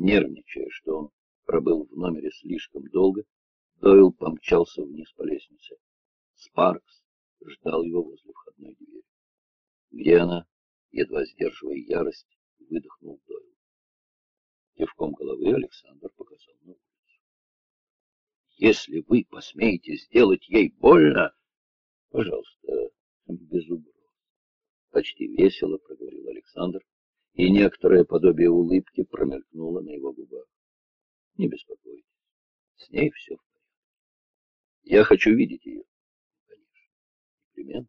Нервничая, что он пробыл в номере слишком долго, Дойл помчался вниз по лестнице. Спаркс ждал его возле входной двери. Где она, едва сдерживая ярость, выдохнул Дойл. Кивком головы Александр показал на улицу. «Если вы посмеете сделать ей больно, пожалуйста, без угроз. Почти весело проговорил Александр, и некоторое подобие улыбки промелькнуло на его губах. Не беспокойтесь, с ней все в порядке. Я хочу видеть ее. Конечно, непременно.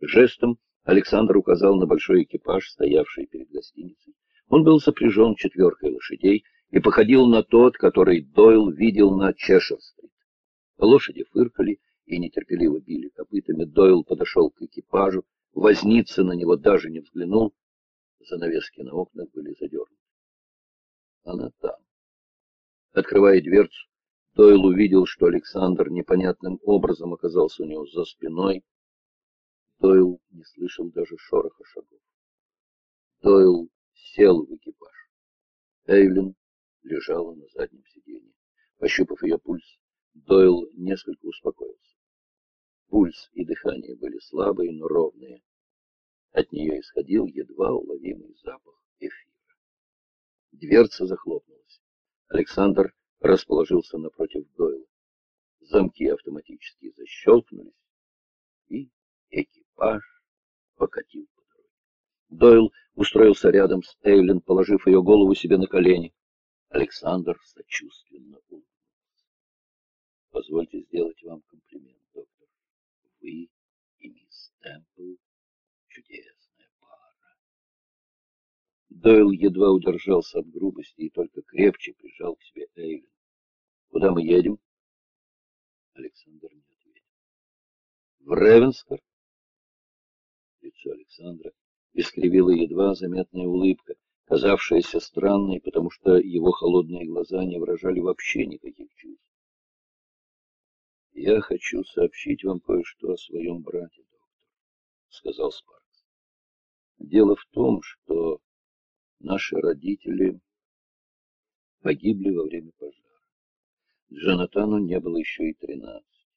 Жестом Александр указал на большой экипаж, стоявший перед гостиницей. Он был запряжен четверкой лошадей и походил на тот, который Дойл видел на Чешер-стрит. Лошади фыркали и нетерпеливо били копытами. Дойл подошел к экипажу, возница на него даже не взглянул. Занавески на окнах были задернуты. Она там. Открывая дверцу, Дойл увидел, что Александр непонятным образом оказался у него за спиной. Дойл не слышал даже шороха шагов. Дойл сел в экипаж. Эйлин лежала на заднем сиденье. Пощупав ее пульс, Дойл несколько успокоился. Пульс и дыхание были слабые, но ровные. От нее исходил едва уловимый запах эфира. Дверца захлопнулась. Александр расположился напротив Дойла. Замки автоматически защелкнулись, и экипаж покатил по дороге. Дойл устроился рядом с Эйлин, положив ее голову себе на колени. Александр сочувственно улыбнулся. Позвольте сделать вам комплимент, доктор. Вы и мисс Темпл чудесная пара. Дойл едва удержался от грубости и только крепче прижал к себе Эйлин. Куда мы едем? Александр не ответил. В Ревенскар? Лицо Александра искривила едва заметная улыбка, казавшаяся странной, потому что его холодные глаза не выражали вообще никаких чувств. «Я хочу сообщить вам кое-что о своем брате, доктор», — сказал Спаркс. «Дело в том, что наши родители погибли во время пожара. Джонатану не было еще и тринадцать.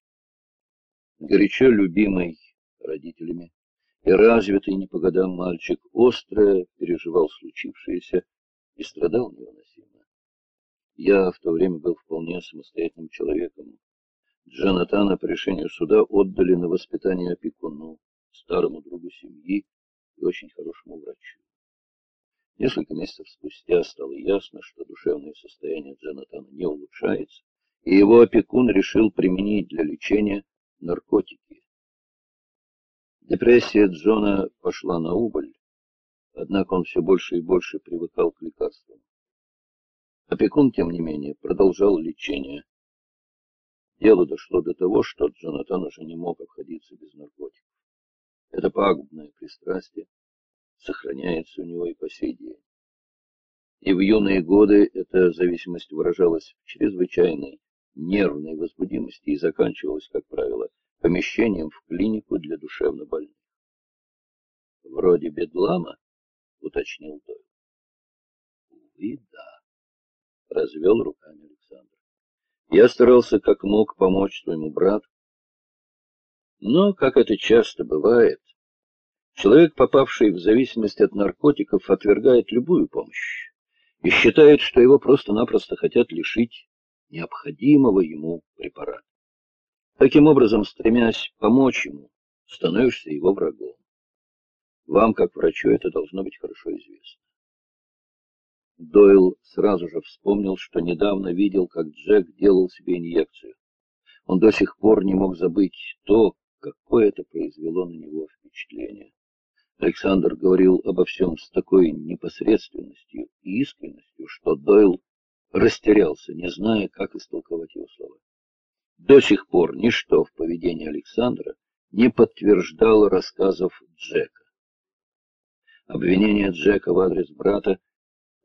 Горячо любимый родителями и развитый не по годам мальчик остро переживал случившееся и страдал невыносимо. Я в то время был вполне самостоятельным человеком. Джонатана по решению суда отдали на воспитание опекуну, старому другу семьи и очень хорошему врачу. Несколько месяцев спустя стало ясно, что душевное состояние Джонатана не улучшается, и его опекун решил применить для лечения наркотики. Депрессия Джона пошла на убыль, однако он все больше и больше привыкал к лекарствам. Опекун, тем не менее, продолжал лечение. Дело дошло до того, что Джонатан уже не мог обходиться без наркотиков. Это пагубное пристрастие сохраняется у него и по сей день. И в юные годы эта зависимость выражалась в чрезвычайной нервной возбудимости и заканчивалась, как правило, помещением в клинику для душевнобольных. Вроде бедлама, уточнил Дойл. Увы, да, развел руками Александр. Я старался как мог помочь своему брату, но, как это часто бывает, человек, попавший в зависимость от наркотиков, отвергает любую помощь и считает, что его просто-напросто хотят лишить необходимого ему препарата. Таким образом, стремясь помочь ему, становишься его врагом. Вам, как врачу, это должно быть хорошо известно. Дойл сразу же вспомнил, что недавно видел, как Джек делал себе инъекцию. Он до сих пор не мог забыть то, какое это произвело на него впечатление. Александр говорил обо всем с такой непосредственностью и искренностью, что Дойл растерялся, не зная, как истолковать его слова. До сих пор ничто в поведении Александра не подтверждало рассказов Джека. Обвинения Джека в адрес брата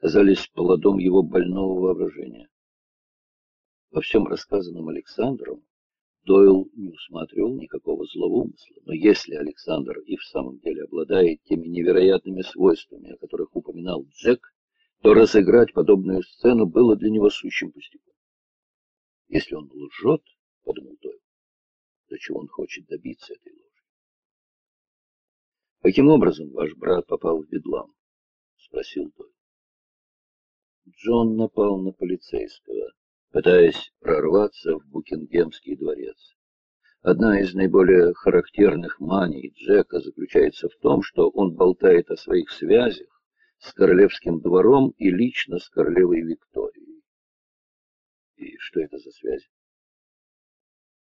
казались плодом его больного воображения. Во всем рассказанном Александром Дойл не усматривал никакого злого умысла, но если Александр и в самом деле обладает теми невероятными свойствами, о которых упоминал Джек, то разыграть подобную сцену было для него сущим пустяком. Если он лжет, — подумал Дойл, — то чего он хочет добиться этой ложи? Каким образом ваш брат попал в бедлам? — спросил Дойл. Джон напал на полицейского, пытаясь прорваться в Букингемский дворец. Одна из наиболее характерных маний Джека заключается в том, что он болтает о своих связях с королевским двором и лично с королевой Викторией. И что это за связь?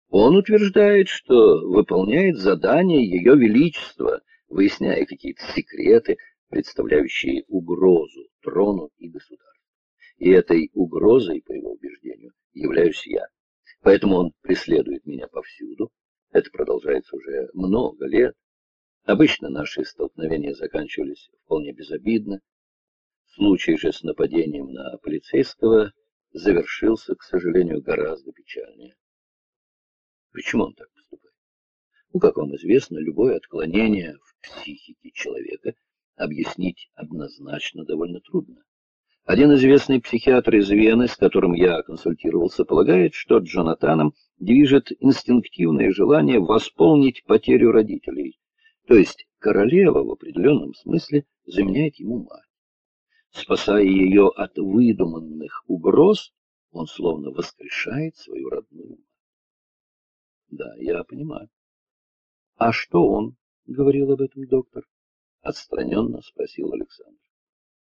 Он утверждает, что выполняет задание Ее Величества, выясняя какие-то секреты, представляющие угрозу трону и государству. И этой угрозой, по его убеждению, являюсь я. Поэтому он преследует меня повсюду. Это продолжается уже много лет. Обычно наши столкновения заканчивались вполне безобидно. Случай же с нападением на полицейского завершился, к сожалению, гораздо печальнее. Почему он так поступает? Ну, как вам известно, любое отклонение в психике человека объяснить однозначно довольно трудно. Один известный психиатр из Вены, с которым я консультировался, полагает, что Джонатаном движет инстинктивное желание восполнить потерю родителей. То есть королева в определенном смысле заменяет ему мать. Спасая ее от выдуманных угроз, он словно воскрешает свою родную мать. Да, я понимаю. А что он говорил об этом, доктор? Отстраненно спросил Александр.